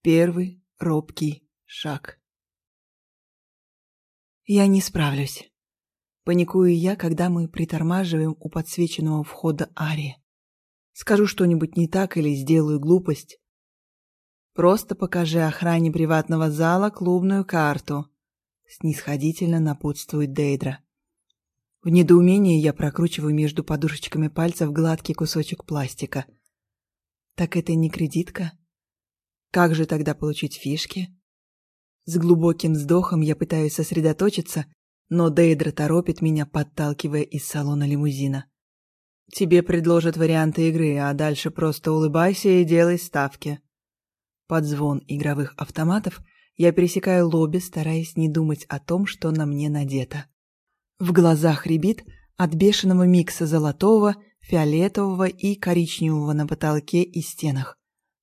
Первый робкий шаг. Я не справлюсь. Паникую я, когда мы притормаживаем у подсвеченного входа Ари. Скажу что-нибудь не так или сделаю глупость. Просто покажи охране приватного зала клубную карту. Снисходительно напутствует Дейдра. В недоумении я прокручиваю между подушечками пальцев гладкий кусочек пластика. Так это не кредитка? Как же тогда получить фишки? С глубоким вздохом я пытаюсь сосредоточиться, но Дейдра торопит меня, подталкивая из салона лимузина. Тебе предложат варианты игры, а дальше просто улыбайся и делай ставки. Под звон игровых автоматов я пересекаю лобби, стараясь не думать о том, что на мне надето. В глазах рябит от бешеного микса золотого, фиолетового и коричневого на потолке и стенах.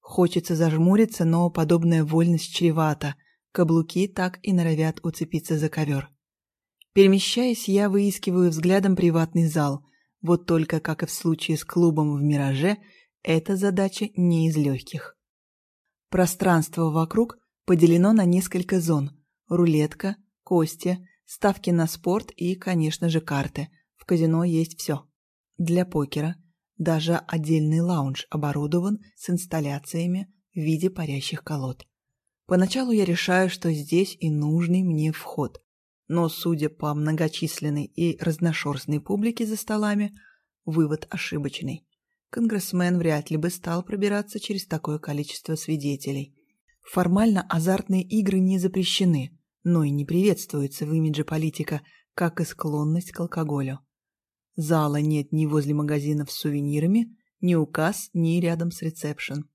Хочется зажмуриться, но подобная вольность чревата. Каблуки так и норовят уцепиться за ковер. Перемещаясь, я выискиваю взглядом приватный зал. Вот только, как и в случае с клубом в «Мираже», эта задача не из легких. Пространство вокруг поделено на несколько зон. Рулетка, кости, ставки на спорт и, конечно же, карты. В казино есть все. Для покера даже отдельный лаунж оборудован с инсталляциями в виде парящих колод. Поначалу я решаю, что здесь и нужный мне вход. Но, судя по многочисленной и разношерстной публике за столами, вывод ошибочный. Конгрессмен вряд ли бы стал пробираться через такое количество свидетелей. Формально азартные игры не запрещены, но и не приветствуются в имидже политика, как и склонность к алкоголю. Зала нет ни возле магазинов с сувенирами, ни у касс, ни рядом с ресепшн.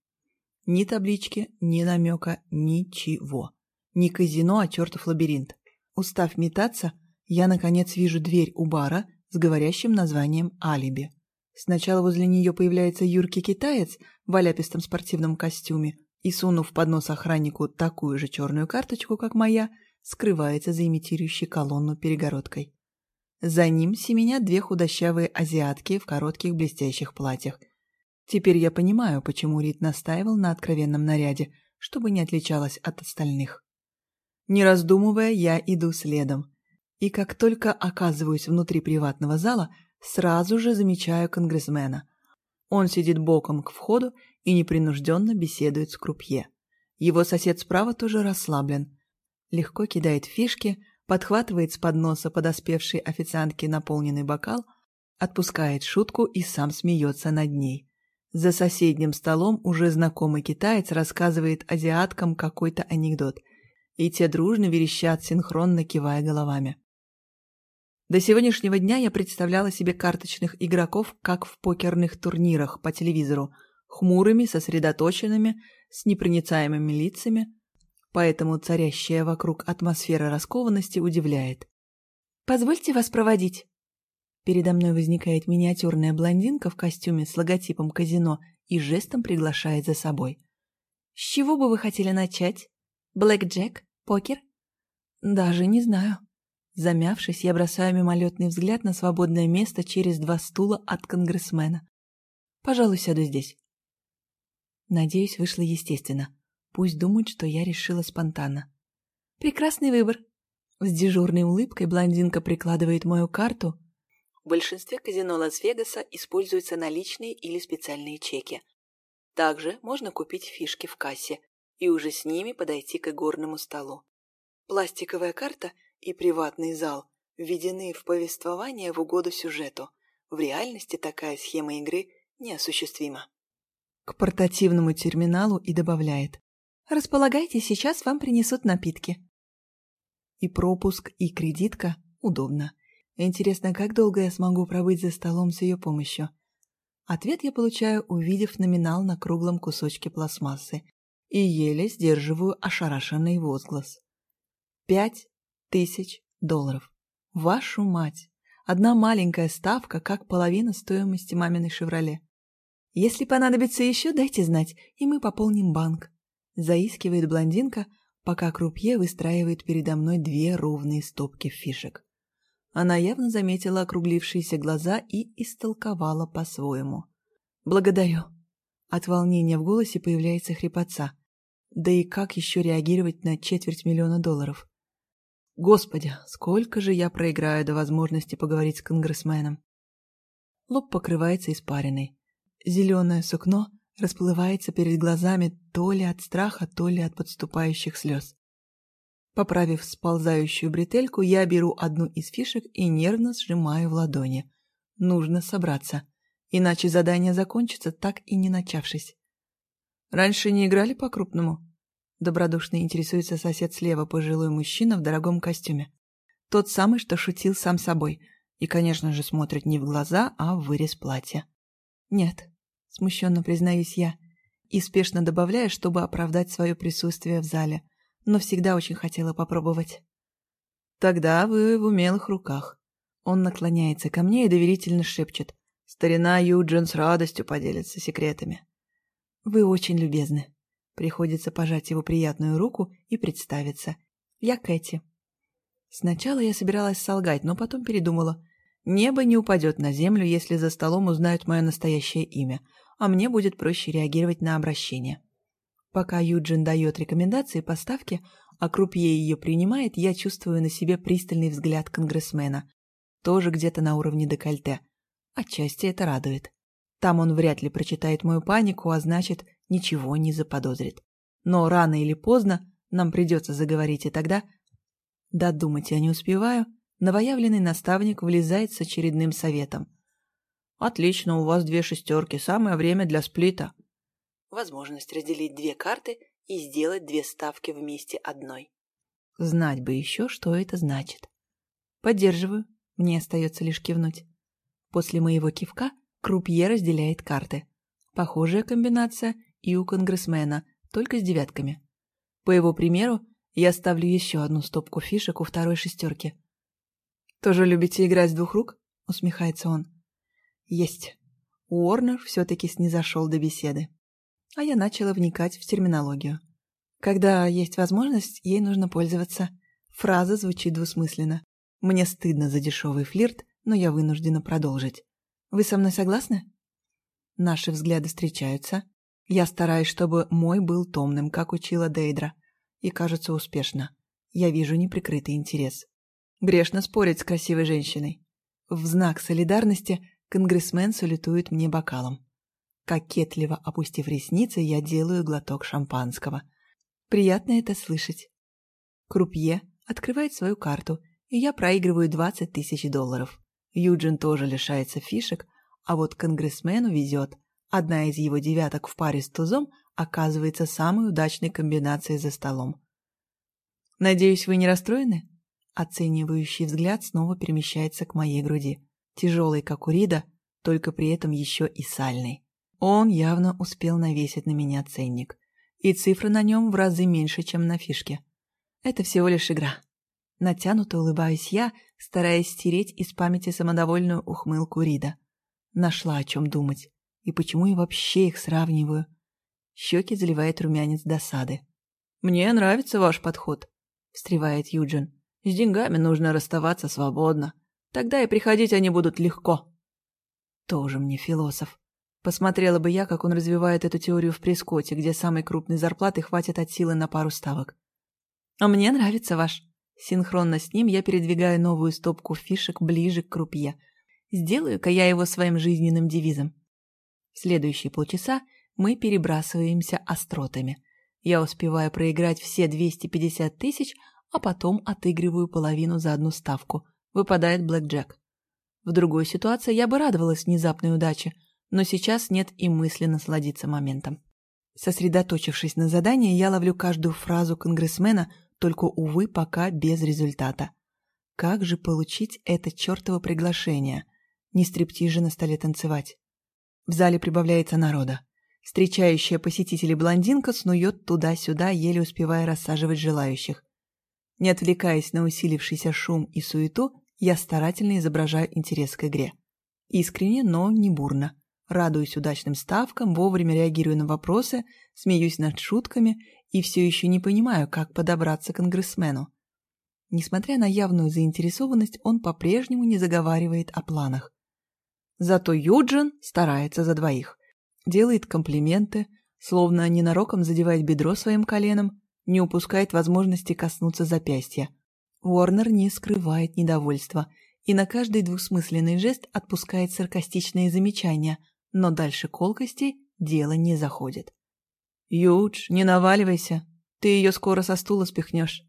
Ни таблички, ни намека, ничего. Ни казино, а чертов лабиринт. Устав метаться, я, наконец, вижу дверь у бара с говорящим названием «Алиби». Сначала возле нее появляется юркий китаец в оляпистом спортивном костюме и, сунув под нос охраннику такую же черную карточку, как моя, скрывается за имитирующей колонну перегородкой. За ним семенят две худощавые азиатки в коротких блестящих платьях. Теперь я понимаю, почему Рид настаивал на откровенном наряде, чтобы не отличалась от остальных. Не раздумывая, я иду следом. И как только оказываюсь внутри приватного зала, сразу же замечаю конгрессмена. Он сидит боком к входу и непринужденно беседует с крупье. Его сосед справа тоже расслаблен. Легко кидает фишки, подхватывает с подноса подоспевшей официантки наполненный бокал, отпускает шутку и сам смеется над ней. За соседним столом уже знакомый китаец рассказывает азиаткам какой-то анекдот, и те дружно верещат, синхронно кивая головами. До сегодняшнего дня я представляла себе карточных игроков, как в покерных турнирах по телевизору, хмурыми, сосредоточенными, с непроницаемыми лицами, поэтому царящая вокруг атмосфера раскованности удивляет. «Позвольте вас проводить». Передо мной возникает миниатюрная блондинка в костюме с логотипом казино и жестом приглашает за собой. «С чего бы вы хотели начать? Блэк Джек? Покер?» «Даже не знаю». Замявшись, я бросаю мимолетный взгляд на свободное место через два стула от конгрессмена. «Пожалуй, сяду здесь». Надеюсь, вышло естественно. Пусть думают, что я решила спонтанно. «Прекрасный выбор!» С дежурной улыбкой блондинка прикладывает мою карту. В большинстве казино Лас-Вегаса используются наличные или специальные чеки. Также можно купить фишки в кассе и уже с ними подойти к игорному столу. Пластиковая карта и приватный зал введены в повествование в угоду сюжету. В реальности такая схема игры неосуществима. К портативному терминалу и добавляет. Располагайте, сейчас вам принесут напитки. И пропуск, и кредитка удобно. Интересно, как долго я смогу пробыть за столом с ее помощью? Ответ я получаю, увидев номинал на круглом кусочке пластмассы, и еле сдерживаю ошарашенный возглас. Пять тысяч долларов. Вашу мать! Одна маленькая ставка, как половина стоимости маминой «Шевроле». Если понадобится еще, дайте знать, и мы пополним банк. Заискивает блондинка, пока крупье выстраивает передо мной две ровные стопки фишек. Она явно заметила округлившиеся глаза и истолковала по-своему. «Благодарю». От волнения в голосе появляется хрипотца. Да и как еще реагировать на четверть миллиона долларов? Господи, сколько же я проиграю до возможности поговорить с конгрессменом. Лоб покрывается испариной. Зеленое сукно расплывается перед глазами то ли от страха, то ли от подступающих слез. Поправив сползающую бретельку, я беру одну из фишек и нервно сжимаю в ладони. Нужно собраться, иначе задание закончится, так и не начавшись. Раньше не играли по-крупному? Добродушно интересуется сосед слева, пожилой мужчина в дорогом костюме. Тот самый, что шутил сам собой. И, конечно же, смотрит не в глаза, а в вырез платья. «Нет», — смущенно признаюсь я, и спешно добавляю, чтобы оправдать свое присутствие в зале, но всегда очень хотела попробовать. «Тогда вы в умелых руках». Он наклоняется ко мне и доверительно шепчет. Старина Юджин с радостью поделится секретами. «Вы очень любезны», Приходится пожать его приятную руку и представиться. Я Кэти. Сначала я собиралась солгать, но потом передумала. Небо не упадет на землю, если за столом узнают мое настоящее имя, а мне будет проще реагировать на обращение. Пока Юджин дает рекомендации по ставке, а крупье ее принимает, я чувствую на себе пристальный взгляд конгрессмена. Тоже где-то на уровне декольте. Отчасти это радует. Там он вряд ли прочитает мою панику, а значит, ничего не заподозрит. Но рано или поздно нам придется заговорить, и тогда... Додумать я не успеваю. Новоявленный наставник влезает с очередным советом. «Отлично, у вас две шестерки, самое время для сплита». Возможность разделить две карты и сделать две ставки вместе одной. Знать бы еще, что это значит. Поддерживаю, мне остается лишь кивнуть. После моего кивка крупье разделяет карты. Похожая комбинация и у конгрессмена, только с девятками. По его примеру, я ставлю еще одну стопку фишек у второй шестерки. «Тоже любите играть с двух рук?» — усмехается он. «Есть». Уорнер все-таки снизошел до беседы. А я начала вникать в терминологию. Когда есть возможность, ей нужно пользоваться. Фраза звучит двусмысленно. Мне стыдно за дешевый флирт, но я вынуждена продолжить. Вы со мной согласны? Наши взгляды встречаются. Я стараюсь, чтобы мой был томным, как учила Дейдра. И, кажется, успешно. Я вижу неприкрытый интерес. Грешно спорить с красивой женщиной. В знак солидарности конгрессмен салютует мне бокалом. Кокетливо опустив ресницы, я делаю глоток шампанского. Приятно это слышать. Крупье открывает свою карту, и я проигрываю 20 тысяч долларов. Юджин тоже лишается фишек, а вот конгрессмену везет – Одна из его девяток в паре с тузом оказывается самой удачной комбинацией за столом. «Надеюсь, вы не расстроены?» Оценивающий взгляд снова перемещается к моей груди. Тяжелый, как у Рида, только при этом еще и сальный. Он явно успел навесить на меня ценник. И цифра на нем в разы меньше, чем на фишке. Это всего лишь игра. Натянуто улыбаюсь я, стараясь стереть из памяти самодовольную ухмылку Рида. Нашла о чем думать. И почему я вообще их сравниваю? Щеки заливает румянец досады. «Мне нравится ваш подход», — встревает Юджин. «С деньгами нужно расставаться свободно. Тогда и приходить они будут легко». Тоже мне философ. Посмотрела бы я, как он развивает эту теорию в прескоте, где самой крупной зарплаты хватит от силы на пару ставок. «А мне нравится ваш». Синхронно с ним я передвигаю новую стопку фишек ближе к крупье. Сделаю-ка я его своим жизненным девизом. В следующие полчаса мы перебрасываемся остротами. Я успеваю проиграть все 250 тысяч, а потом отыгрываю половину за одну ставку. Выпадает блэкджек. В другой ситуации я бы радовалась внезапной удаче, но сейчас нет и мысли насладиться моментом. Сосредоточившись на задании, я ловлю каждую фразу конгрессмена, только, увы, пока без результата. Как же получить это чертово приглашение? Не стриптиз же на столе танцевать. В зале прибавляется народа. Встречающая посетителей блондинка снует туда-сюда, еле успевая рассаживать желающих. Не отвлекаясь на усилившийся шум и суету, я старательно изображаю интерес к игре. Искренне, но не бурно. Радуюсь удачным ставкам, вовремя реагирую на вопросы, смеюсь над шутками и все еще не понимаю, как подобраться к конгрессмену. Несмотря на явную заинтересованность, он по-прежнему не заговаривает о планах. Зато Юджин старается за двоих. Делает комплименты, словно ненароком задевает бедро своим коленом, не упускает возможности коснуться запястья. Уорнер не скрывает недовольства и на каждый двусмысленный жест отпускает саркастичные замечания, но дальше колкостей дело не заходит. «Юдж, не наваливайся, ты ее скоро со стула спихнешь».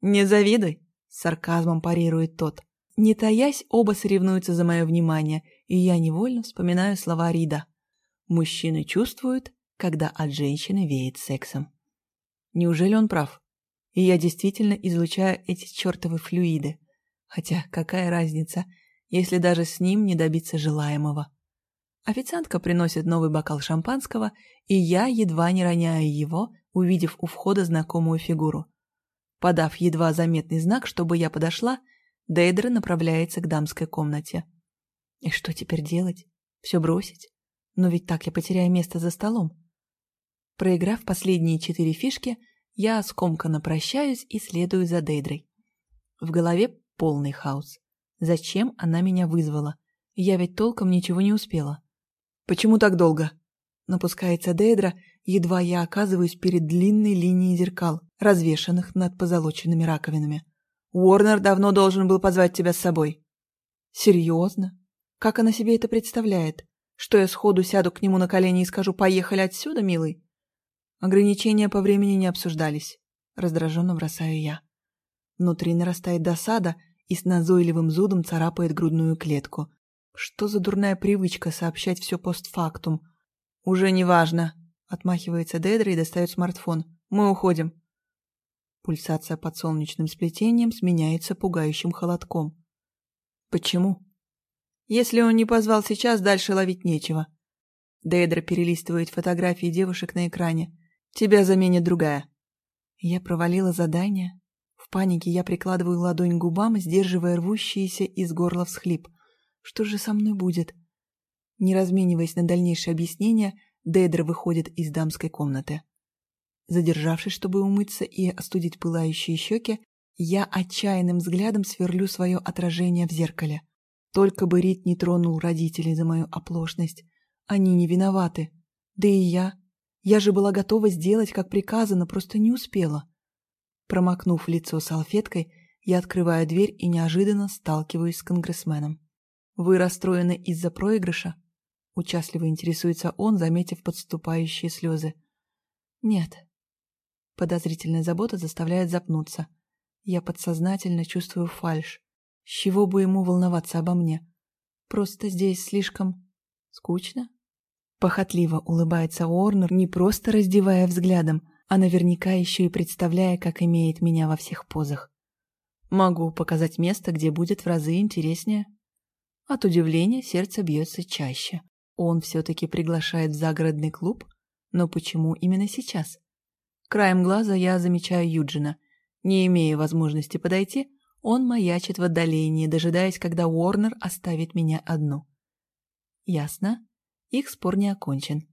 «Не завидуй», — с сарказмом парирует тот. Не таясь, оба соревнуются за мое внимание, и я невольно вспоминаю слова Рида. Мужчины чувствуют, когда от женщины веет сексом. Неужели он прав? И я действительно излучаю эти чертовы флюиды. Хотя какая разница, если даже с ним не добиться желаемого. Официантка приносит новый бокал шампанского, и я едва не роняю его, увидев у входа знакомую фигуру. Подав едва заметный знак, чтобы я подошла, Дейдра направляется к дамской комнате. И что теперь делать? Все бросить? Но ведь так я потеряю место за столом. Проиграв последние четыре фишки, я скомканно прощаюсь и следую за Дейдрой. В голове полный хаос. Зачем она меня вызвала? Я ведь толком ничего не успела. «Почему так долго?» Напускается Дейдра, едва я оказываюсь перед длинной линией зеркал, развешанных над позолоченными раковинами. «Уорнер давно должен был позвать тебя с собой». «Серьезно? Как она себе это представляет? Что я сходу сяду к нему на колени и скажу «поехали отсюда, милый»?» Ограничения по времени не обсуждались. Раздраженно бросаю я. Внутри нарастает досада и с назойливым зудом царапает грудную клетку. Что за дурная привычка сообщать все постфактум? Уже не важно. Отмахивается Дедра и достает смартфон. Мы уходим. Пульсация под солнечным сплетением сменяется пугающим холодком. Почему? Если он не позвал сейчас, дальше ловить нечего. Дейдра перелистывает фотографии девушек на экране. Тебя заменит другая. Я провалила задание. В панике я прикладываю ладонь к губам, сдерживая рвущиеся из горла всхлип. Что же со мной будет? Не размениваясь на дальнейшее объяснение, Дейдра выходит из дамской комнаты. Задержавшись, чтобы умыться и остудить пылающие щеки, я отчаянным взглядом сверлю свое отражение в зеркале. Только бы Рит не тронул родителей за мою оплошность. Они не виноваты. Да и я. Я же была готова сделать, как приказано, просто не успела. Промокнув лицо салфеткой, я открываю дверь и неожиданно сталкиваюсь с конгрессменом. «Вы расстроены из-за проигрыша?» Участливо интересуется он, заметив подступающие слезы. «Нет». Подозрительная забота заставляет запнуться. Я подсознательно чувствую фальшь. С чего бы ему волноваться обо мне? Просто здесь слишком... скучно? Похотливо улыбается Уорнер, не просто раздевая взглядом, а наверняка еще и представляя, как имеет меня во всех позах. Могу показать место, где будет в разы интереснее. От удивления сердце бьется чаще. Он все-таки приглашает в загородный клуб? Но почему именно сейчас? Краем глаза я замечаю Юджина. Не имея возможности подойти, он маячит в отдалении, дожидаясь, когда Уорнер оставит меня одну. Ясно? Их спор не окончен.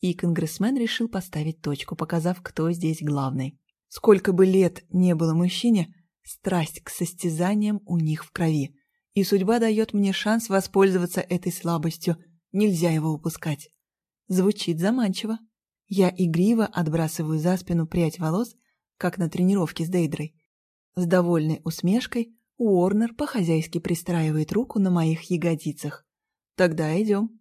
И конгрессмен решил поставить точку, показав, кто здесь главный. Сколько бы лет не было мужчине, страсть к состязаниям у них в крови. И судьба дает мне шанс воспользоваться этой слабостью. Нельзя его упускать. Звучит заманчиво. Я игриво отбрасываю за спину прядь волос, как на тренировке с Дейдрой. С довольной усмешкой Уорнер по-хозяйски пристраивает руку на моих ягодицах. Тогда идем.